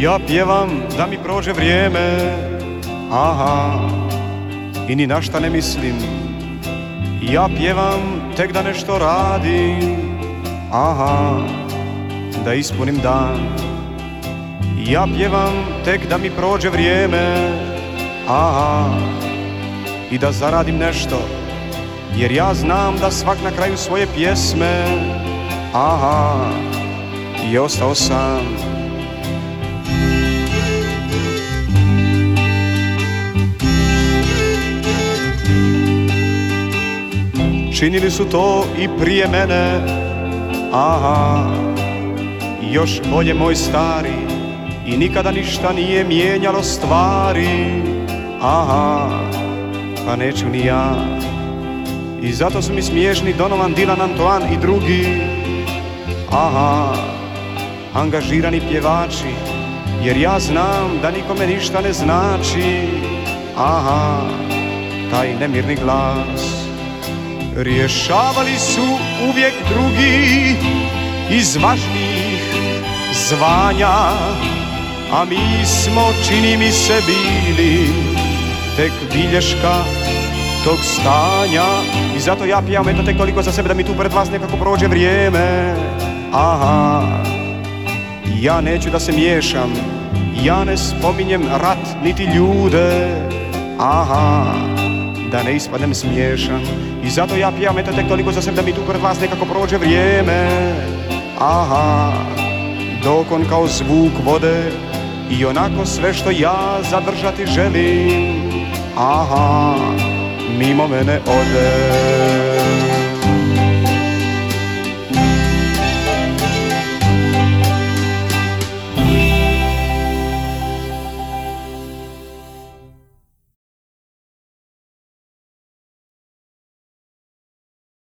Ja pjevam da mi prođe vrijeme, aha, i ni na šta ne mislim. Ja pjevam tek da nešto radim, aha, da ispunim dan. Ja pjevam tek da mi prođe vrijeme, aha, i da zaradim nešto, jer ja znam da svak na kraju svoje pjesme, aha, i ostao sam. Činili su to i prije mene, aha, još bolje moj stari i nikada ništa nije mijenjalo stvari, aha, pa neću ni ja. I zato su mi smiješni Donovan, Dylan, Antoine i drugi, aha, angažirani pjevači, jer ja znam da nikome ništa ne znači, aha, taj nemirni glas. Rješavali su uvijek drugi iz važnih zvanja A mi smo, čini mi se, bili tek bilješka tog stanja. I zato ja pijam eto tek toliko za sebe da mi tu pred vas nekako prođe vrijeme. Aha, ja neću da se miješam Ja ne spominjem rat niti ljude. Aha, da ne ispadnem smiješan I zato ja pijam eto tek toliko za sebe da mi tu pred vas nekako prođe vrijeme Aha, dok on kao zvuk vode I onako sve što ja zadržati želim. Aha, mimo mene ode